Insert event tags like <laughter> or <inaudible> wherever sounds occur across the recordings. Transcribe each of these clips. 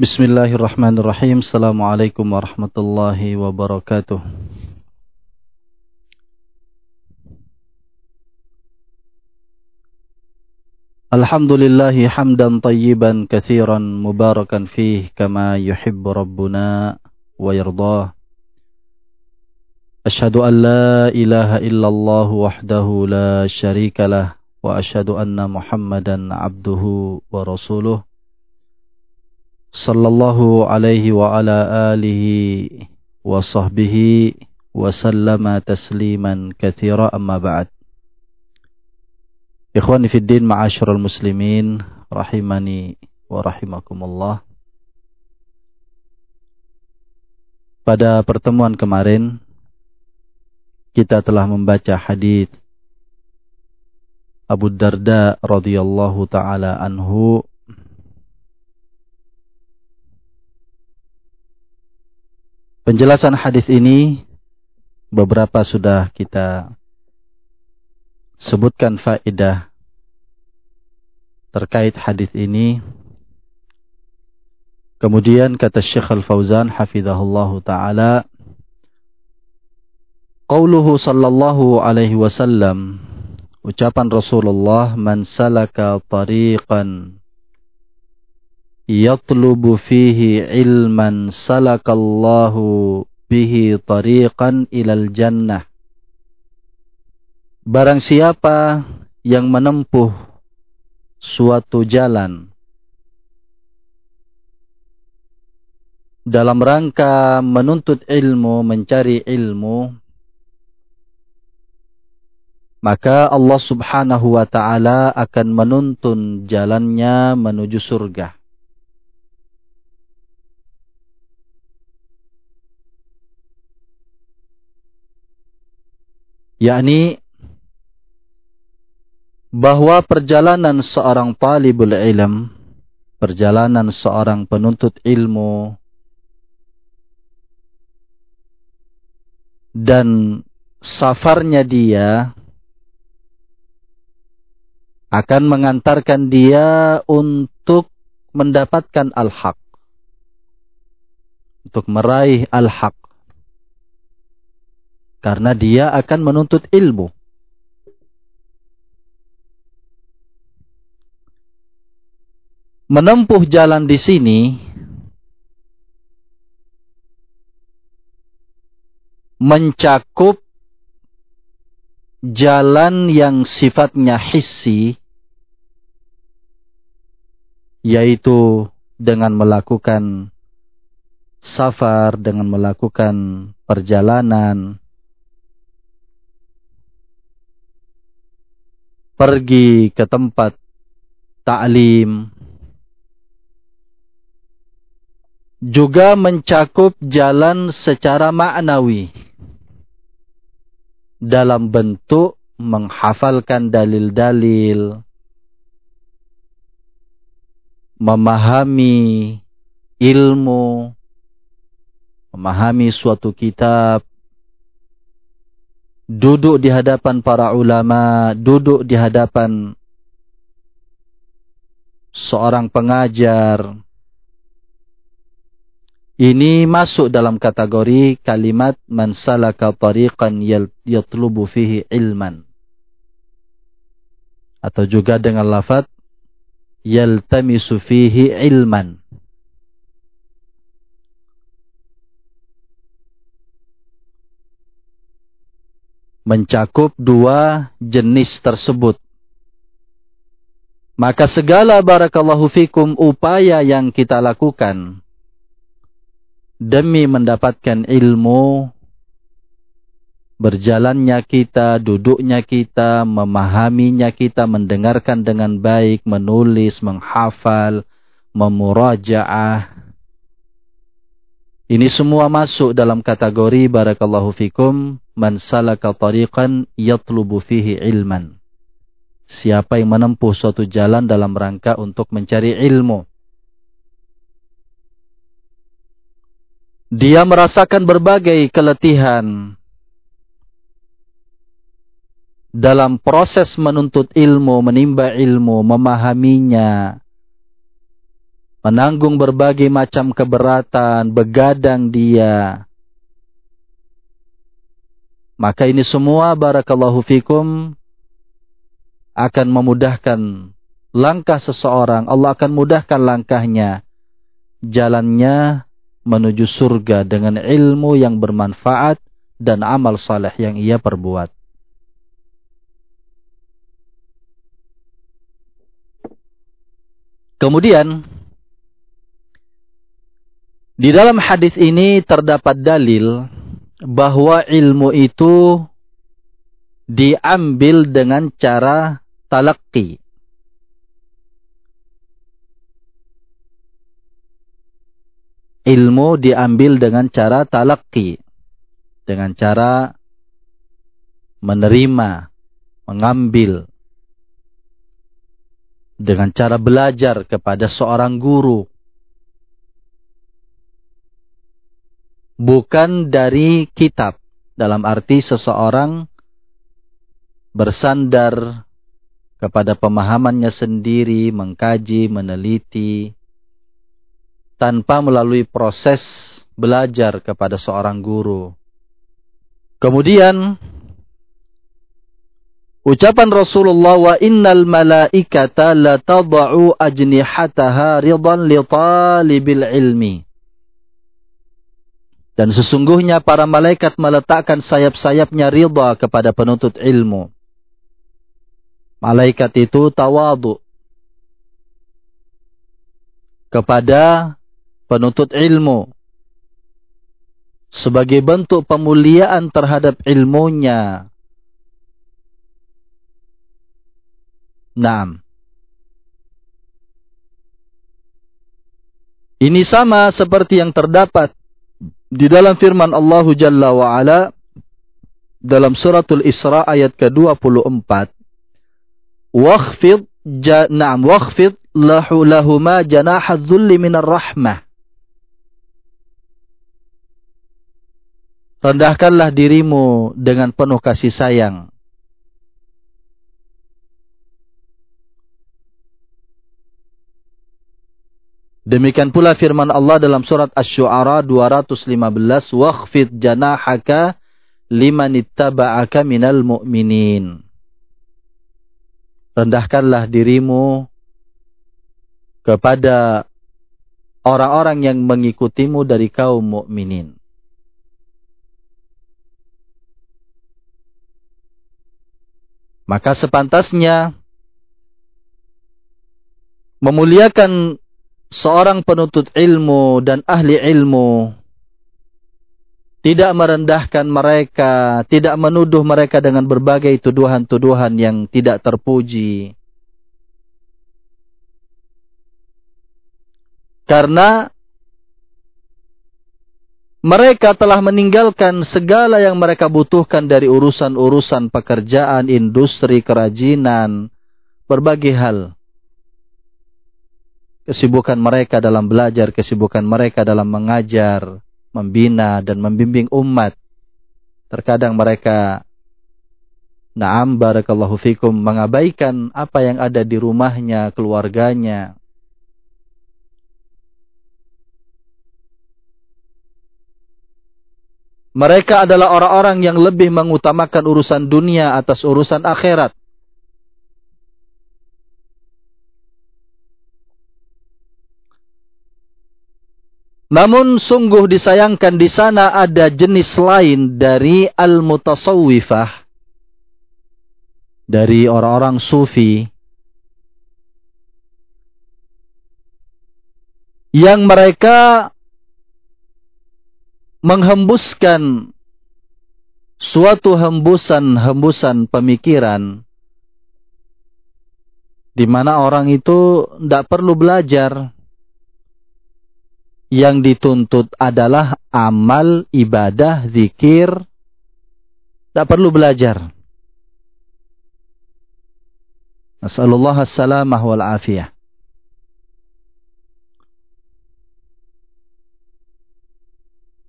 Bismillahirrahmanirrahim. Assalamualaikum warahmatullahi wabarakatuh. Alhamdulillahi hamdan tayyiban kathiran mubarakan fih kama yuhibbu rabbuna wa yardah. Ashhadu an la ilaha illallah wahdahu la sharika lah wa ashhadu anna Muhammadan abduhu wa rasuluh. Sallallahu alaihi wa ala wa sahbihi wa sallama tasliman kathira amma ba'd. Ikhwani fid din ma'asyiral muslimin rahimani wa. Pada pertemuan kemarin kita telah membaca hadis Abu Darda radhiyallahu taala anhu Penjelasan hadis ini beberapa sudah kita sebutkan faedah terkait hadis ini. Kemudian kata Syekh Al-Fauzan hafizahullahu taala Qauluhu sallallahu alaihi wasallam ucapan Rasulullah man salaka tariqan yatlubu fihi ilman salakallahu bihi tariqan ilal jannah. Barang siapa yang menempuh suatu jalan dalam rangka menuntut ilmu, mencari ilmu, maka Allah Subhanahu wa taala akan menuntun jalannya menuju surga. Yakni bahwa perjalanan seorang talibul ilm, perjalanan seorang penuntut ilmu dan safarnya dia akan mengantarkan dia untuk mendapatkan al-haq. Untuk meraih al-haq. Karena dia akan menuntut ilmu. Menempuh jalan di sini mencakup jalan yang sifatnya hissi yaitu dengan melakukan safar dengan melakukan perjalanan pergi ke tempat ta'lim. Juga mencakup jalan secara maknawi. Dalam bentuk menghafalkan dalil-dalil. Memahami ilmu. Memahami suatu kitab duduk di hadapan para ulama, duduk di hadapan seorang pengajar. Ini masuk dalam kategori kalimat man salaka tariqan yatlubu fihi ilman. Atau juga dengan lafaz yaltamisu fihi ilman. Mencakup dua jenis tersebut. Maka segala barakallahu fikum upaya yang kita lakukan demi mendapatkan ilmu, berjalannya kita, duduknya kita, memahaminya kita, mendengarkan dengan baik, menulis, menghafal, memurajaah. Ini semua masuk dalam kategori barakallahu fikum man salaka tariqan yatlubu fihi ilman. Siapa yang menempuh suatu jalan dalam rangka untuk mencari ilmu. Dia merasakan berbagai keletihan dalam proses menuntut ilmu, menimba ilmu, memahaminya, menanggung berbagai macam keberatan, begadang dia. Maka ini semua barakallahu fikum akan memudahkan langkah seseorang. Allah akan mudahkan langkahnya. Jalannya menuju surga dengan ilmu yang bermanfaat dan amal saleh yang ia perbuat. Kemudian di dalam hadis ini terdapat dalil bahwa ilmu itu diambil dengan cara talaqi. Ilmu diambil dengan cara talaqi. Dengan cara menerima, mengambil, dengan cara belajar kepada seorang guru. Bukan dari kitab. Dalam arti seseorang bersandar kepada pemahamannya sendiri, mengkaji, meneliti, tanpa melalui proses belajar kepada seorang guru. Kemudian Ucapan Rasulullah wa innal malaikata la tad'u ajnihataha ridan li talibil ilmi. Dan sesungguhnya para malaikat meletakkan sayap-sayapnya ridha kepada penuntut ilmu. Malaikat itu tawadu kepada penuntut ilmu sebagai bentuk pemuliaan terhadap ilmunya Naam. Ini sama seperti yang terdapat di dalam firman Allah Jalla wa Ala dalam suratul Isra ayat ke-24. Wakhfid na'am wakhfid lahu lahuma janaha dhulli minar rahmah. Rendahkanlah dirimu dengan penuh kasih sayang Demikian pula firman Allah dalam surat Asy-Syu'ara 215, "Wakhfid janahaka liman ittaba'aka minal mu'minin." Rendahkanlah dirimu kepada orang-orang yang mengikutimu dari kaum mukminin. Maka sepantasnya memuliakan seorang penuntut ilmu dan ahli ilmu tidak merendahkan mereka, tidak menuduh mereka dengan berbagai tuduhan-tuduhan yang tidak terpuji. Karena mereka telah meninggalkan segala yang mereka butuhkan dari urusan-urusan pekerjaan, industri, kerajinan, berbagai hal kesibukan mereka dalam belajar, kesibukan mereka dalam mengajar, membina dan membimbing umat. Terkadang mereka Naam barakallahu fikum mengabaikan apa yang ada di rumahnya, keluarganya. Mereka adalah orang-orang yang lebih mengutamakan urusan dunia atas urusan akhirat. Namun sungguh disayangkan di sana ada jenis lain dari al-mutasawwifah. Dari orang-orang sufi. Yang mereka menghembuskan suatu hembusan-hembusan pemikiran di mana orang itu tidak perlu belajar yang dituntut adalah amal, ibadah, zikir. Tak perlu belajar. Nasallallahu assalamah wal afiyah.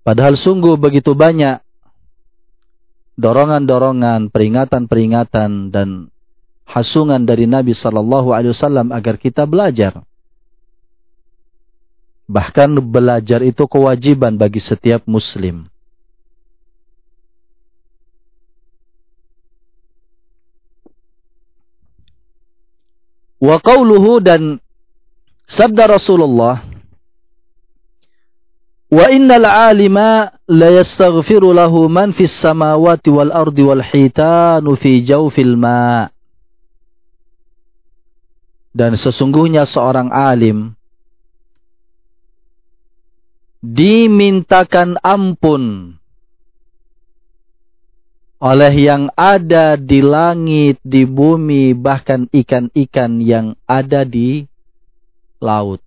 Padahal sungguh begitu banyak dorongan-dorongan, peringatan-peringatan dan hasungan dari Nabi sallallahu alaihi wasallam agar kita belajar. Bahkan belajar itu kewajiban bagi setiap muslim. Wa qawluhu dan sabda Rasulullah Wa innal alima la yastaghfiru lahu man fis samawati wal ardi wal hitanu fi jawfil ma. Dan sesungguhnya seorang alim dimintakan ampun oleh yang ada di langit, di bumi, bahkan ikan-ikan yang ada di laut.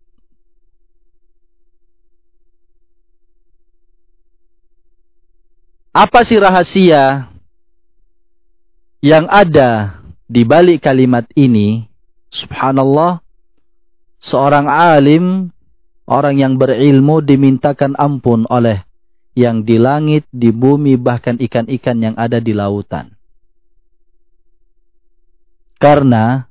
Apa sih rahasia yang ada di balik kalimat ini? Subhanallah, seorang alim, orang yang berilmu dimintakan ampun oleh yang di langit, di bumi, bahkan ikan-ikan yang ada di lautan. Karena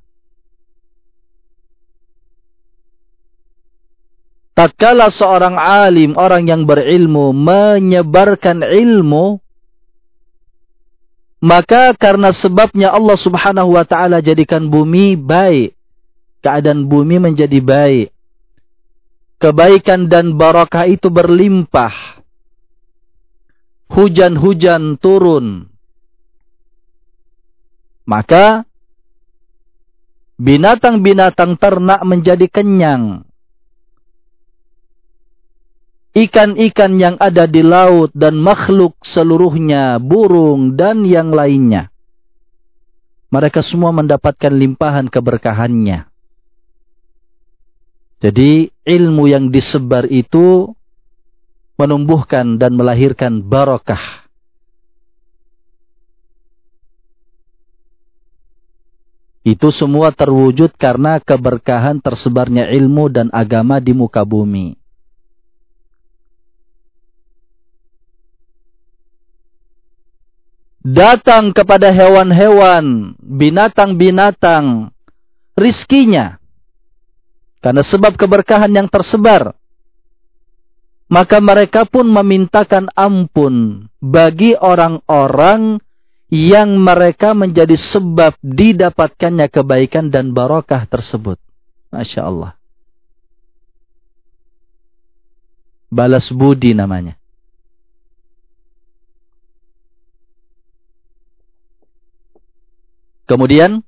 Tatkala seorang alim, orang yang berilmu, menyebarkan ilmu, maka karena sebabnya Allah subhanahu wa ta'ala jadikan bumi baik. Keadaan bumi menjadi baik. Kebaikan dan barakah itu berlimpah. Hujan-hujan turun. Maka binatang-binatang ternak menjadi kenyang ikan-ikan yang ada di laut dan makhluk seluruhnya, burung dan yang lainnya. Mereka semua mendapatkan limpahan keberkahannya. Jadi ilmu yang disebar itu menumbuhkan dan melahirkan barakah. Itu semua terwujud karena keberkahan tersebarnya ilmu dan agama di muka bumi. datang kepada hewan-hewan, binatang-binatang, rizkinya. Karena sebab keberkahan yang tersebar. Maka mereka pun memintakan ampun bagi orang-orang yang mereka menjadi sebab didapatkannya kebaikan dan barokah tersebut. Masya Allah. Balas budi namanya. Kemudian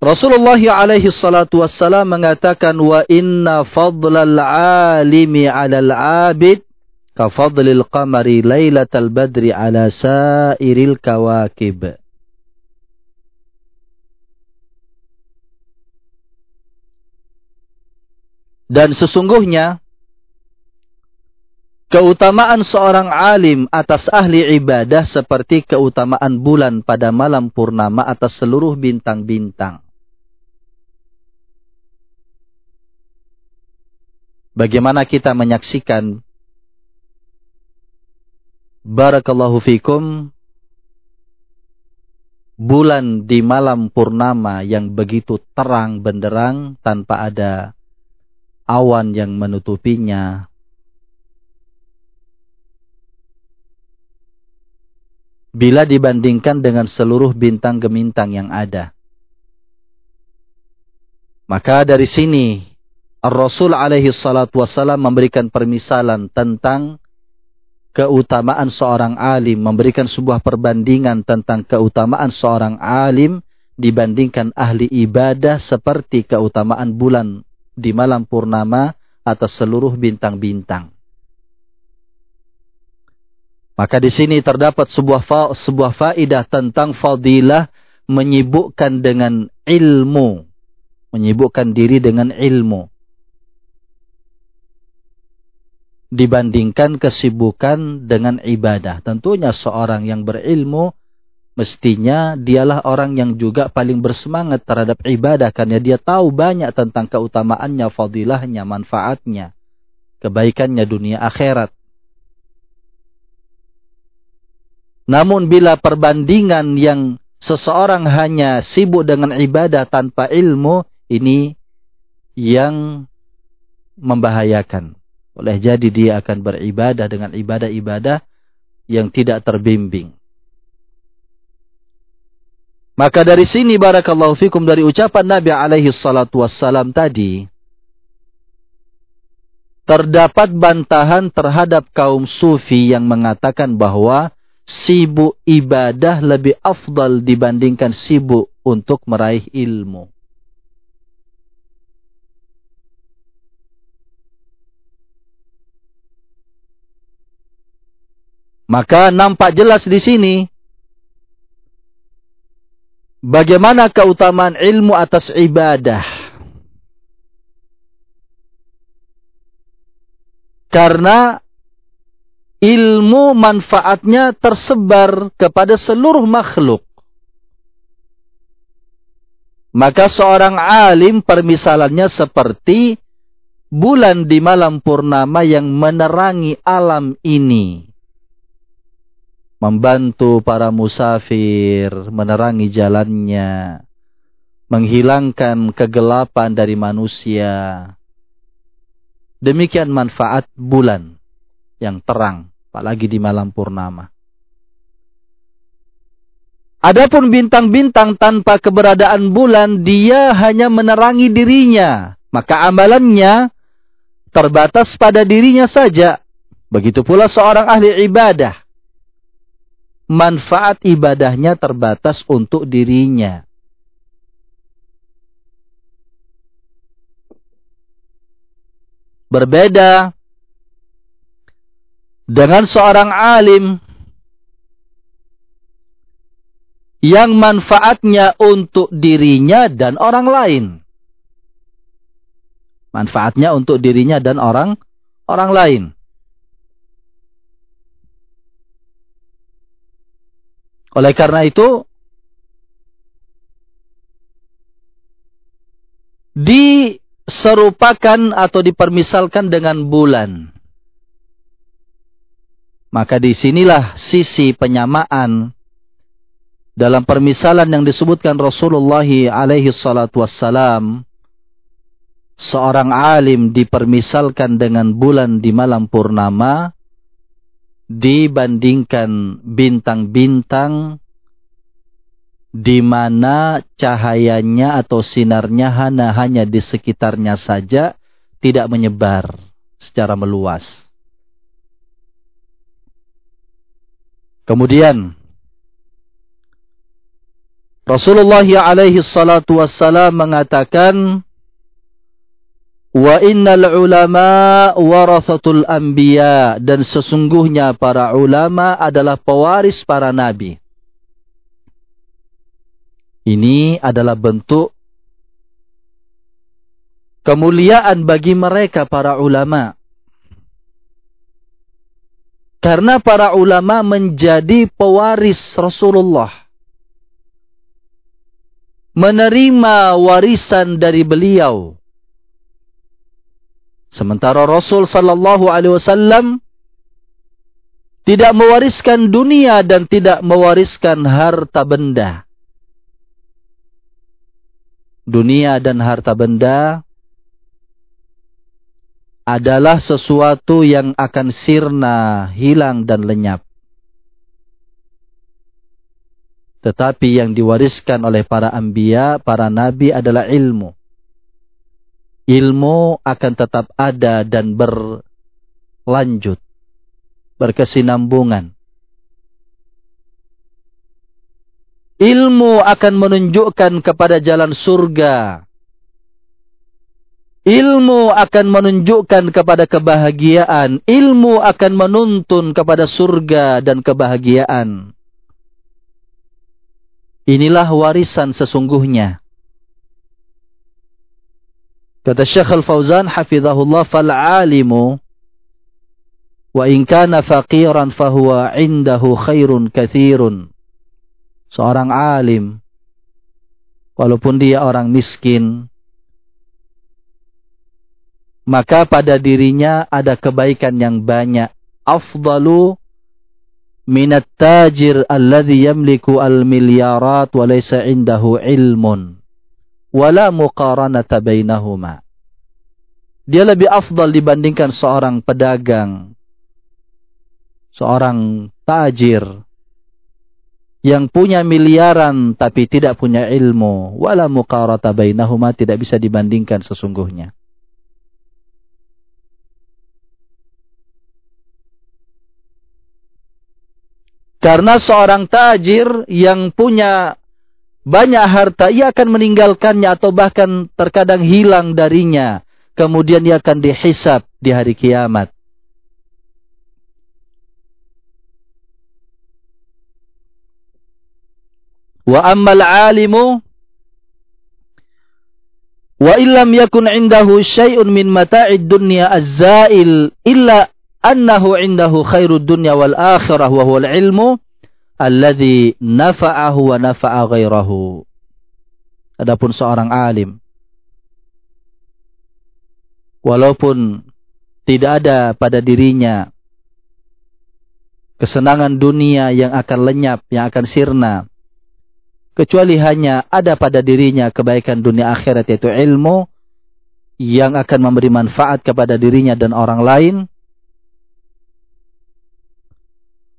Rasulullah alaihi salatu wassalam mengatakan wa inna fadlal alimi 'alal 'abid ka fadlil qamari lailatal badri 'ala sairil kawakib. Dan sesungguhnya Keutamaan seorang alim atas ahli ibadah seperti keutamaan bulan pada malam purnama atas seluruh bintang-bintang. Bagaimana kita menyaksikan Barakallahu fikum bulan di malam purnama yang begitu terang benderang tanpa ada awan yang menutupinya, bila dibandingkan dengan seluruh bintang gemintang yang ada. Maka dari sini Ar-Rasul alaihi salatu wassalam memberikan permisalan tentang keutamaan seorang alim, memberikan sebuah perbandingan tentang keutamaan seorang alim dibandingkan ahli ibadah seperti keutamaan bulan di malam purnama atas seluruh bintang-bintang. Maka di sini terdapat sebuah fa sebuah faidah tentang fadilah menyibukkan dengan ilmu, menyibukkan diri dengan ilmu. Dibandingkan kesibukan dengan ibadah. Tentunya seorang yang berilmu mestinya dialah orang yang juga paling bersemangat terhadap ibadah karena dia tahu banyak tentang keutamaannya, fadilahnya, manfaatnya, kebaikannya dunia akhirat. Namun bila perbandingan yang seseorang hanya sibuk dengan ibadah tanpa ilmu, ini yang membahayakan. Boleh jadi dia akan beribadah dengan ibadah-ibadah yang tidak terbimbing. Maka dari sini barakallahu fikum dari ucapan Nabi alaihi salatu wassalam tadi terdapat bantahan terhadap kaum sufi yang mengatakan bahwa sibuk ibadah lebih afdal dibandingkan sibuk untuk meraih ilmu. Maka nampak jelas di sini Bagaimana keutamaan ilmu atas ibadah? Karena ilmu manfaatnya tersebar kepada seluruh makhluk. Maka seorang alim permisalannya seperti bulan di malam purnama yang menerangi alam ini membantu para musafir, menerangi jalannya, menghilangkan kegelapan dari manusia. Demikian manfaat bulan yang terang, apalagi di malam purnama. Adapun bintang-bintang tanpa keberadaan bulan, dia hanya menerangi dirinya. Maka amalannya terbatas pada dirinya saja. Begitu pula seorang ahli ibadah manfaat ibadahnya terbatas untuk dirinya. Berbeda dengan seorang alim yang manfaatnya untuk dirinya dan orang lain. Manfaatnya untuk dirinya dan orang orang lain. Oleh karena itu, diserupakan atau dipermisalkan dengan bulan. Maka di sinilah sisi penyamaan dalam permisalan yang disebutkan Rasulullah alaihi salatu wassalam. Seorang alim dipermisalkan dengan bulan di malam purnama dibandingkan bintang-bintang di mana cahayanya atau sinarnya hanya hanya di sekitarnya saja tidak menyebar secara meluas. Kemudian Rasulullah alaihi salatu wassalam mengatakan Wa innal ulama warasatul anbiya dan sesungguhnya para ulama adalah pewaris para nabi. Ini adalah bentuk kemuliaan bagi mereka para ulama. Karena para ulama menjadi pewaris Rasulullah. Menerima warisan dari beliau Sementara Rasul sallallahu alaihi wasallam tidak mewariskan dunia dan tidak mewariskan harta benda. Dunia dan harta benda adalah sesuatu yang akan sirna, hilang dan lenyap. Tetapi yang diwariskan oleh para anbiya, para nabi adalah ilmu ilmu akan tetap ada dan berlanjut, berkesinambungan. Ilmu akan menunjukkan kepada jalan surga. Ilmu akan menunjukkan kepada kebahagiaan. Ilmu akan menuntun kepada surga dan kebahagiaan. Inilah warisan sesungguhnya. Kata Syekh Al-Fauzan hafizahullah fal'alimu wa in kana faqiran fahuwa indahu khairun kathirun. Seorang alim walaupun dia orang miskin maka pada dirinya ada kebaikan yang banyak. Afdalu minat tajir alladhi yamliku al-milyarat wa laysa indahu ilmun wala muqaranata bainahuma. dia lebih afdal dibandingkan seorang pedagang, seorang tajir yang punya miliaran tapi tidak punya ilmu, wala muqarata bainahuma tidak bisa dibandingkan sesungguhnya. Karena seorang tajir yang punya banyak harta, ia akan meninggalkannya atau bahkan terkadang hilang darinya. Kemudian ia akan dihisap di hari kiamat. Wa ammal alimu wa illam yakun indahu syai'un min mata'id dunya az-zail illa annahu indahu khairud dunya wal akhirah wa huwal ilmu alladhi nafa'ahu wa nafa'a ghairahu. Adapun seorang alim walaupun tidak ada pada dirinya kesenangan dunia yang akan lenyap, yang akan sirna kecuali hanya ada pada dirinya kebaikan dunia akhirat yaitu ilmu yang akan memberi manfaat kepada dirinya dan orang lain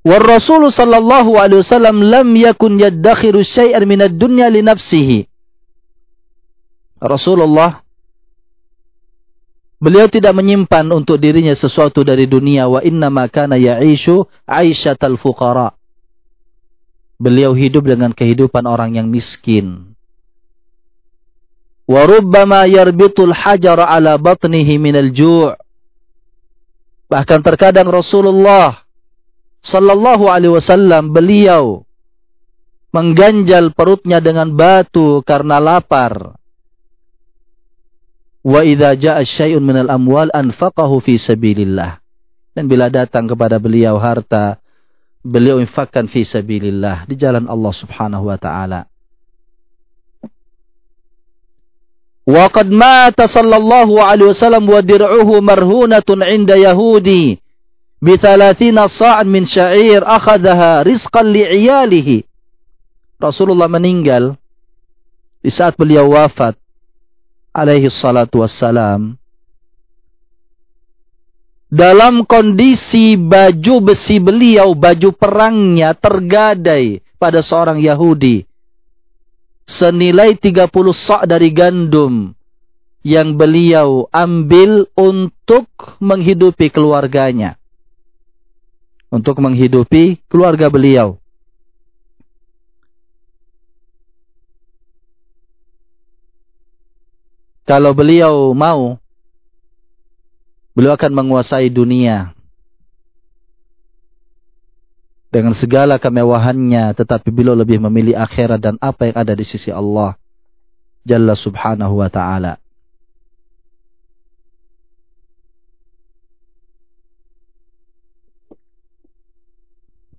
War Rasul sallallahu alaihi wasallam lam yakun yaddakhiru syai'an min ad-dunya li nafsihi. Rasulullah beliau tidak menyimpan untuk dirinya sesuatu dari dunia wa inna ma kana ya'ishu 'aisyatal fuqara. Beliau hidup dengan kehidupan orang yang miskin. Wa rubbama yarbitul hajara ala batnihi minal ju' Bahkan terkadang Rasulullah sallallahu alaihi wasallam beliau mengganjal perutnya dengan batu karena lapar. Wa idza jaa syai'un minal amwal anfaqahu fi sabilillah. Dan bila datang kepada beliau harta, beliau infakkan fi sabilillah di jalan Allah Subhanahu wa taala. Wa qad mata sallallahu alaihi wasallam wa dir'uhu marhunatun 'inda yahudi bithalathina sa'an min syair akhadaha rizqan li'iyalihi. Rasulullah meninggal di saat beliau wafat alaihi salatu wassalam dalam kondisi baju besi beliau, baju perangnya tergadai pada seorang Yahudi. Senilai 30 sok dari gandum yang beliau ambil untuk menghidupi keluarganya untuk menghidupi keluarga beliau. Kalau beliau mau, beliau akan menguasai dunia dengan segala kemewahannya, tetapi beliau lebih memilih akhirat dan apa yang ada di sisi Allah Jalla subhanahu wa ta'ala.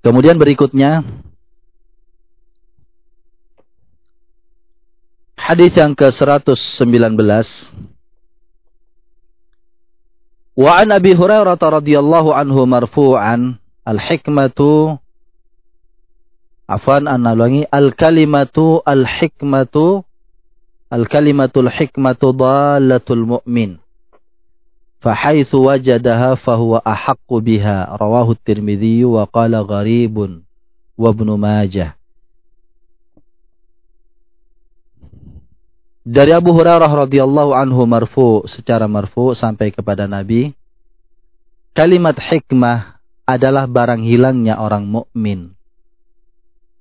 Kemudian berikutnya hadis yang ke-119 Wa an Abi Hurairah radhiyallahu anhu marfu'an al-hikmatu afan an al-kalimatu al-hikmatu al-kalimatul hikmatu dalatul mu'min فَحَيْثُ وَجَدَهَا فَهُوَ أَحَقُّ بِهَا. rawahu الترمذي وقال غريب وابن ماجه. Dari Abu Hurairah radhiyallahu anhu marfu secara marfu sampai kepada Nabi kalimat hikmah adalah barang hilangnya orang mukmin.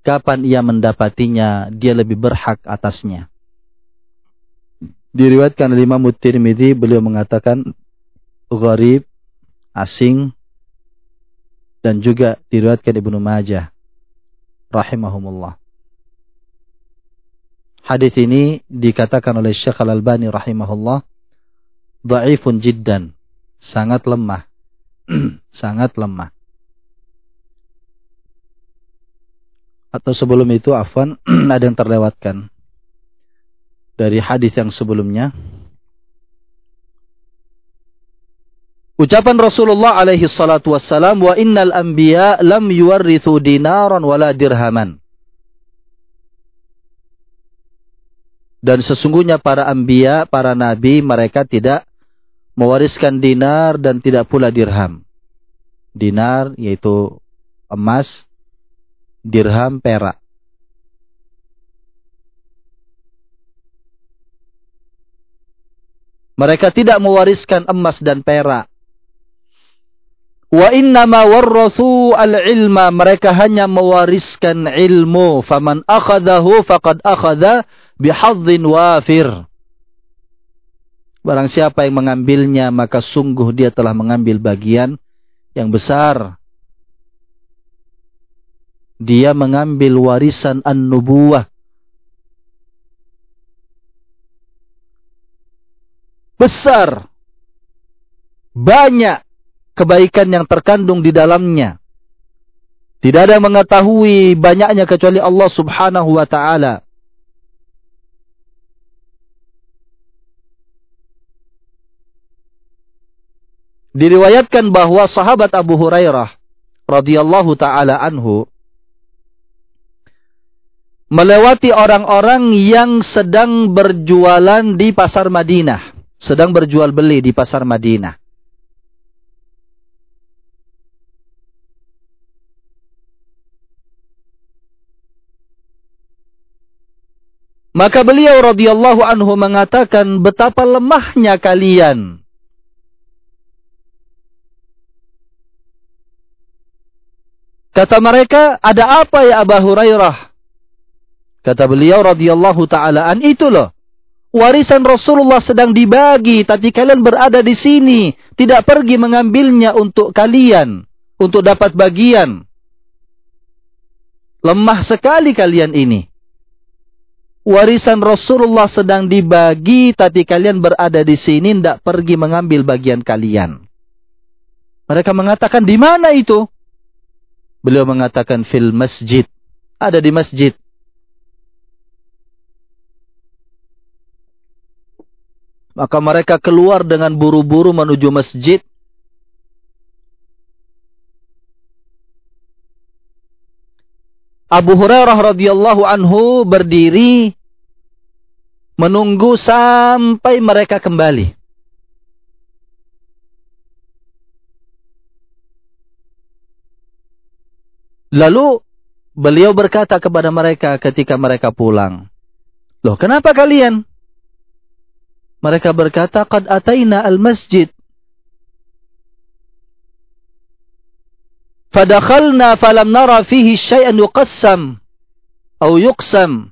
Kapan ia mendapatinya dia lebih berhak atasnya. Diriwayatkan oleh Imam Tirmidzi beliau mengatakan gharib, asing, dan juga diriwayatkan Ibnu Majah rahimahumullah. Hadis ini dikatakan oleh Syekh Al-Albani rahimahullah dhaifun jiddan, sangat lemah. <clears throat> sangat lemah. Atau sebelum itu afwan <clears throat> ada yang terlewatkan dari hadis yang sebelumnya Ucapan Rasulullah alaihi salatu wassalam wa innal anbiya lam yuwarrithu dinaran wala dirhaman. Dan sesungguhnya para anbiya, para nabi mereka tidak mewariskan dinar dan tidak pula dirham. Dinar yaitu emas, dirham perak. Mereka tidak mewariskan emas dan perak. Wa innama warrathu al-ilma. Mereka hanya mewariskan ilmu. Faman akhadahu faqad akhadha bihadzin wafir. Barang siapa yang mengambilnya, maka sungguh dia telah mengambil bagian yang besar. Dia mengambil warisan an-nubuwah. Besar. Banyak kebaikan yang terkandung di dalamnya. Tidak ada yang mengetahui banyaknya kecuali Allah subhanahu wa ta'ala. Diriwayatkan bahwa sahabat Abu Hurairah radhiyallahu taala anhu melewati orang-orang yang sedang berjualan di pasar Madinah, sedang berjual beli di pasar Madinah. Maka beliau radhiyallahu anhu mengatakan betapa lemahnya kalian Kata mereka, ada apa ya Abu Hurairah? Kata beliau radhiyallahu taala an itu loh. Warisan Rasulullah sedang dibagi tapi kalian berada di sini, tidak pergi mengambilnya untuk kalian, untuk dapat bagian. Lemah sekali kalian ini. Warisan Rasulullah sedang dibagi tapi kalian berada di sini tidak pergi mengambil bagian kalian. Mereka mengatakan di mana itu? Beliau mengatakan fil masjid. Ada di masjid. Maka mereka keluar dengan buru-buru menuju masjid. Abu Hurairah radhiyallahu anhu berdiri menunggu sampai mereka kembali. Lalu beliau berkata kepada mereka ketika mereka pulang. Loh kenapa kalian? Mereka berkata, Qad ataina al-masjid. Fadakhalna falam nara fihi syai'an yuqassam. Atau yuqsam.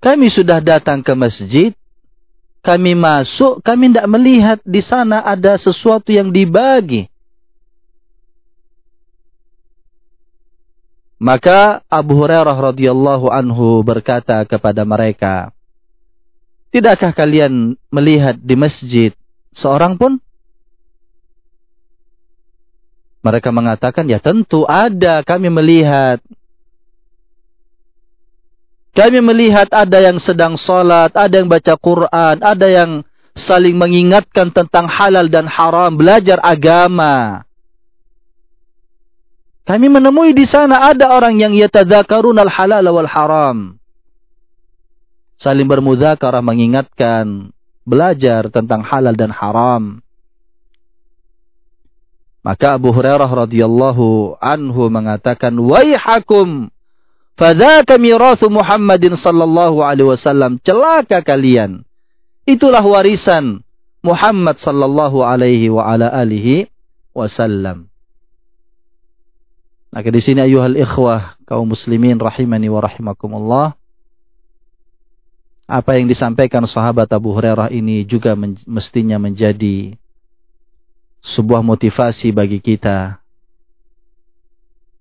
Kami sudah datang ke masjid. Kami masuk, kami tidak melihat di sana ada sesuatu yang dibagi. Maka Abu Hurairah radhiyallahu anhu berkata kepada mereka, Tidakkah kalian melihat di masjid seorang pun? Mereka mengatakan, ya tentu ada kami melihat. Kami melihat ada yang sedang sholat, ada yang baca Quran, ada yang saling mengingatkan tentang halal dan haram, belajar agama. Kami menemui di sana ada orang yang yatadzakarun al-halal wal haram. Saling bermudzakarah mengingatkan, belajar tentang halal dan haram. Maka Abu Hurairah radhiyallahu anhu mengatakan, "Waihakum, fadzaka mirathu Muhammadin sallallahu alaihi wasallam." Celaka kalian. Itulah warisan Muhammad sallallahu alaihi wa ala alihi wasallam. Maka di sini ayuhal ikhwah kaum muslimin rahimani wa rahimakumullah. Apa yang disampaikan sahabat Abu Hurairah ini juga men mestinya menjadi sebuah motivasi bagi kita.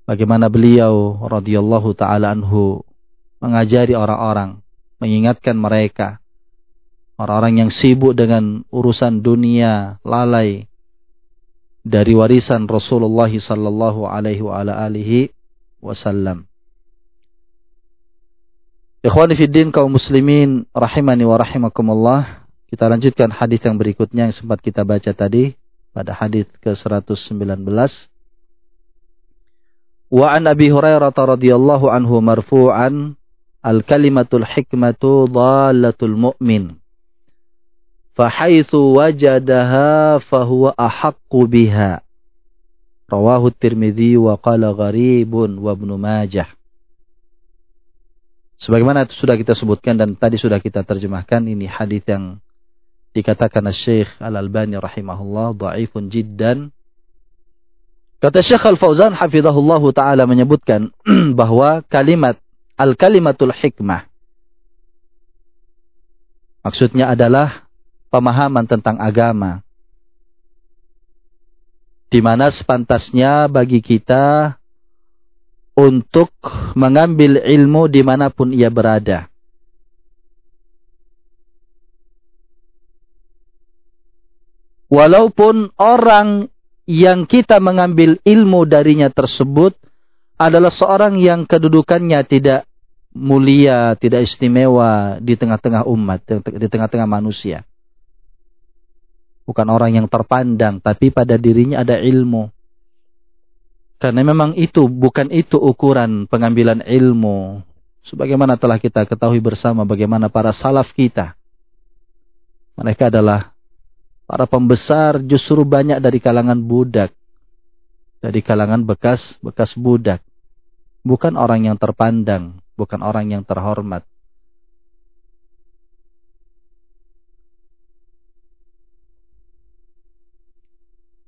Bagaimana beliau radhiyallahu taala anhu mengajari orang-orang, mengingatkan mereka orang-orang yang sibuk dengan urusan dunia, lalai dari warisan Rasulullah sallallahu alaihi wa ala alihi wasallam. Ikhwani fiddin kaum muslimin rahimani wa rahimakumullah. Kita lanjutkan hadis yang berikutnya yang sempat kita baca tadi pada hadis ke-119. Wa an Abi Hurairah radhiyallahu anhu marfu'an al kalimatul hikmatu dhalatul mu'min. fahaitsu wajadaha fahuwa ahaqqu biha. Rawahu Tirmidzi wa qala gharibun wa Ibnu Majah. Sebagaimana itu sudah kita sebutkan dan tadi sudah kita terjemahkan ini hadis yang dikatakan Syekh Al-Albani rahimahullah dhaifun jiddan. Kata Syekh Al-Fauzan hafizahullah taala menyebutkan <clears throat> bahwa kalimat al-kalimatul hikmah maksudnya adalah pemahaman tentang agama di mana sepantasnya bagi kita untuk mengambil ilmu di mana pun ia berada. Walaupun orang yang kita mengambil ilmu darinya tersebut adalah seorang yang kedudukannya tidak mulia, tidak istimewa di tengah-tengah umat, di tengah-tengah manusia bukan orang yang terpandang, tapi pada dirinya ada ilmu. Karena memang itu bukan itu ukuran pengambilan ilmu. Sebagaimana telah kita ketahui bersama bagaimana para salaf kita. Mereka adalah para pembesar justru banyak dari kalangan budak. Dari kalangan bekas bekas budak. Bukan orang yang terpandang, bukan orang yang terhormat.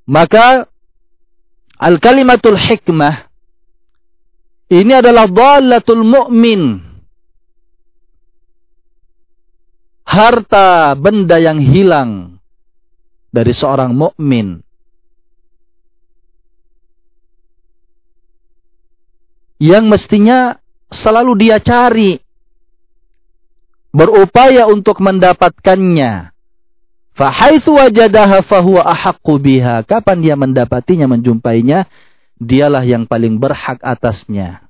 Maka al-kalimatul hikmah ini adalah dhalatul mu'min. Harta benda yang hilang dari seorang mukmin. Yang mestinya selalu dia cari berupaya untuk mendapatkannya Fahaitsu wajadaha fahuwa ahaqqu biha. Kapan dia mendapatinya, menjumpainya, dialah yang paling berhak atasnya.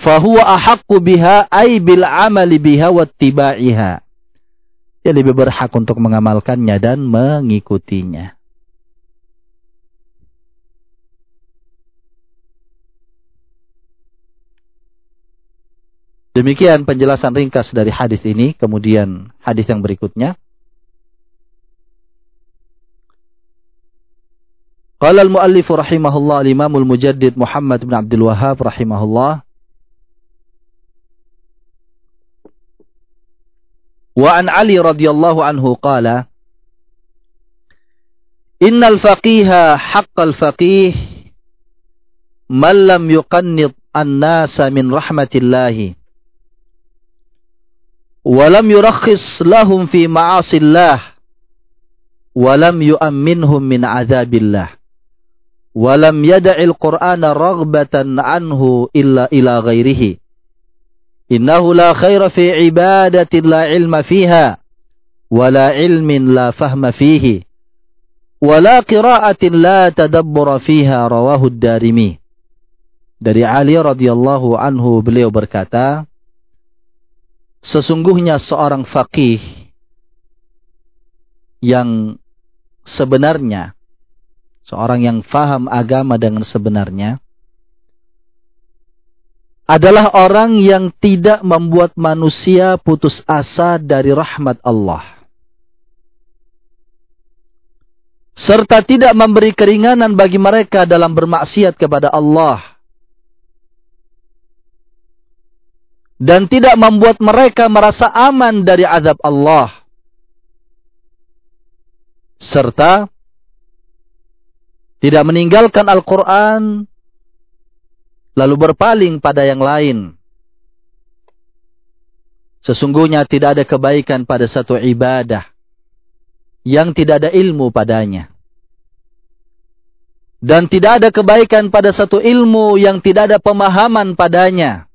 Fahuwa ahaqqu biha ay bil amali biha wattiba'iha. Dia lebih berhak untuk mengamalkannya dan mengikutinya. Demikian penjelasan ringkas dari hadis ini. Kemudian hadis yang berikutnya. Qala al-muallif rahimahullah al-Imam al-Mujaddid Muhammad bin Abdul Wahhab rahimahullah وعن علي رضي الله عنه قال إن الفقيه حق الفقيه من لم يقنط الناس من رحمة الله ولم يرخص لهم في معاصي الله ولم يؤمنهم من عذاب الله ولم يدع القرآن رغبة عنه إلا إلى غيره. Innahu la khaira fi ibadatin la ilma fiha wa la ilmin la fahma fihi wa la qira'atin la tadabbura fiha rawahu darimi Dari Ali radhiyallahu anhu beliau berkata Sesungguhnya seorang faqih yang sebenarnya seorang yang faham agama dengan sebenarnya adalah orang yang tidak membuat manusia putus asa dari rahmat Allah. Serta tidak memberi keringanan bagi mereka dalam bermaksiat kepada Allah. dan tidak membuat mereka merasa aman dari azab Allah serta tidak meninggalkan Al-Quran lalu berpaling pada yang lain. Sesungguhnya tidak ada kebaikan pada satu ibadah yang tidak ada ilmu padanya. Dan tidak ada kebaikan pada satu ilmu yang tidak ada pemahaman padanya.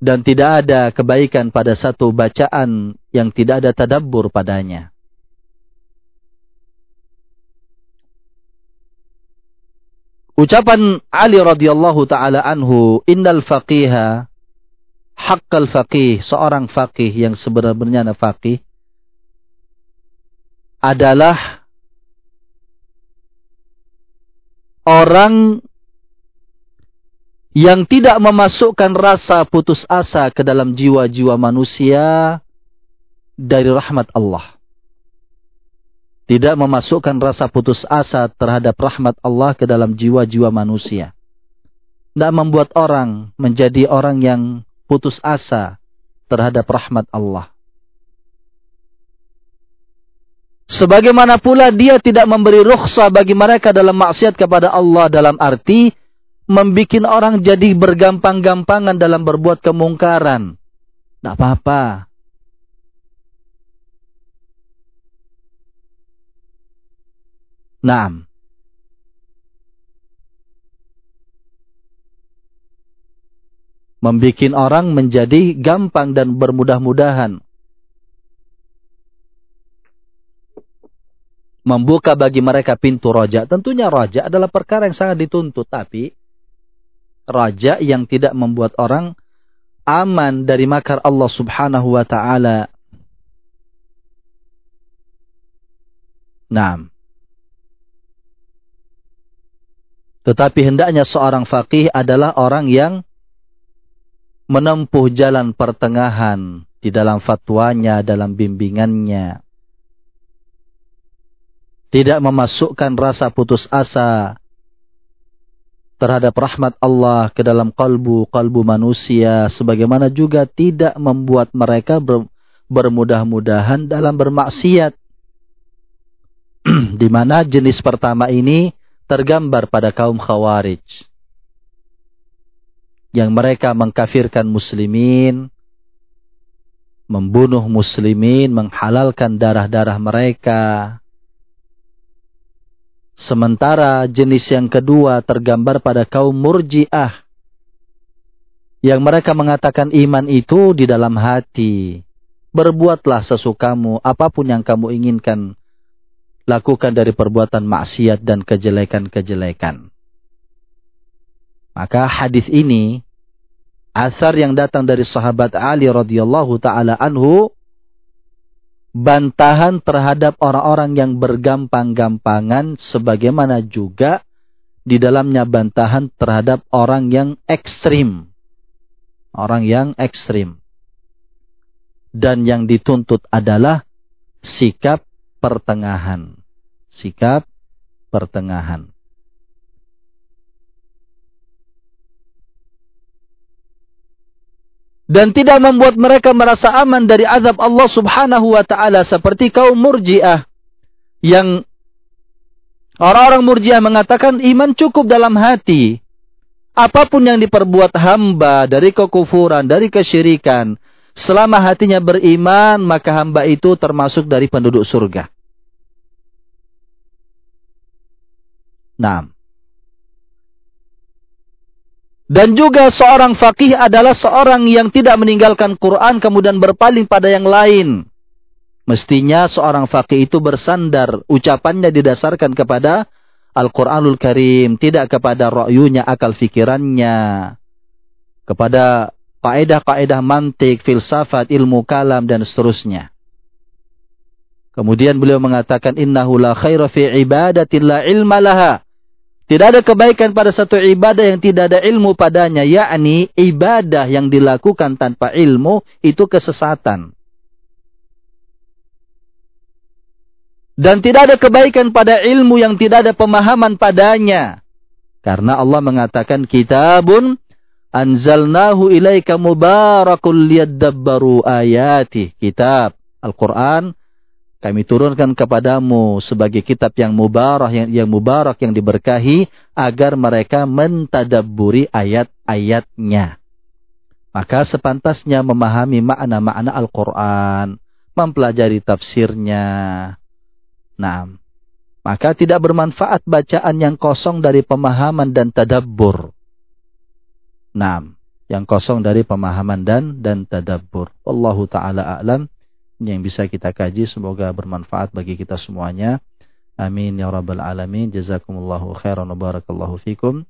Dan tidak ada kebaikan pada satu bacaan yang tidak ada tadabbur padanya. Ucapan Ali radhiyallahu taala anhu, "Innal faqiha haqqal faqih", seorang faqih yang sebenarnya faqih adalah orang yang tidak memasukkan rasa putus asa ke dalam jiwa-jiwa manusia dari rahmat Allah. Tidak memasukkan rasa putus asa terhadap rahmat Allah ke dalam jiwa-jiwa manusia. Tidak membuat orang menjadi orang yang putus asa terhadap rahmat Allah. Sebagaimana pula dia tidak memberi rukhsah bagi mereka dalam maksiat kepada Allah dalam arti membuat orang jadi bergampang-gampangan dalam berbuat kemungkaran. Tidak apa-apa. Naam. Membikin orang menjadi gampang dan bermudah-mudahan. membuka bagi mereka pintu roja. Tentunya roja adalah perkara yang sangat dituntut. Tapi roja yang tidak membuat orang aman dari makar Allah subhanahu wa ta'ala. Nah. Tetapi hendaknya seorang faqih adalah orang yang menempuh jalan pertengahan di dalam fatwanya, dalam bimbingannya. Tidak memasukkan rasa putus asa terhadap rahmat Allah ke dalam kalbu kalbu manusia sebagaimana juga tidak membuat mereka ber, bermudah-mudahan dalam bermaksiat. <clears throat> Di mana jenis pertama ini tergambar pada kaum khawarij yang mereka mengkafirkan muslimin membunuh muslimin menghalalkan darah-darah mereka Sementara jenis yang kedua tergambar pada kaum murjiah. Yang mereka mengatakan iman itu di dalam hati. Berbuatlah sesukamu, apa pun yang kamu inginkan. Lakukan dari perbuatan maksiat dan kejelekan-kejelekan. Maka hadis ini, asar yang datang dari sahabat Ali radhiyallahu taala anhu bantahan terhadap orang-orang yang bergampang-gampangan sebagaimana juga di dalamnya bantahan terhadap orang yang ekstrim. Orang yang ekstrim. Dan yang dituntut adalah sikap pertengahan. Sikap pertengahan. dan tidak membuat mereka merasa aman dari azab Allah Subhanahu wa taala seperti kaum Murji'ah yang orang-orang Murji'ah mengatakan iman cukup dalam hati. Apa pun yang diperbuat hamba dari kekufuran, dari kesyirikan, selama hatinya beriman, maka hamba itu termasuk dari penduduk surga. Nah, dan juga seorang fakih adalah seorang yang tidak meninggalkan Quran kemudian berpaling pada yang lain. Mestinya seorang fakih itu bersandar, ucapannya didasarkan kepada Al-Quranul Karim, tidak kepada ra'yunya, akal fikirannya, kepada kaedah-kaedah mantik, filsafat, ilmu kalam, dan seterusnya. Kemudian beliau mengatakan, Innahu la khaira fi ibadatin la ilma. Tidak ada kebaikan pada satu ibadah yang tidak ada ilmu padanya, yakni ibadah yang dilakukan tanpa ilmu itu kesesatan. Dan tidak ada kebaikan pada ilmu yang tidak ada pemahaman padanya. Karena Allah mengatakan kitabun anzalnahu ilaika mubarakul liyadabbaru ayati. Kitab Al-Quran kami turunkan kepadamu sebagai kitab yang mubarak yang, yang mubarak yang diberkahi agar mereka mentadabburi ayat-ayatnya. Maka sepantasnya memahami makna-makna Al-Quran, mempelajari tafsirnya. Nah, maka tidak bermanfaat bacaan yang kosong dari pemahaman dan tadabbur. Nah, yang kosong dari pemahaman dan dan tadabbur. Wallahu taala a'lam yang bisa kita kaji semoga bermanfaat bagi kita semuanya. Amin ya rabbal alamin. Jazakumullahu khairan wa barakallahu fikum.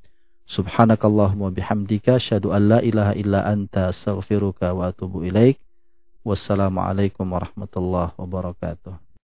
Subhanakallahumma bihamdika asyhadu an la ilaha illa anta astaghfiruka wa atubu ilaik. Wassalamualaikum warahmatullahi wabarakatuh.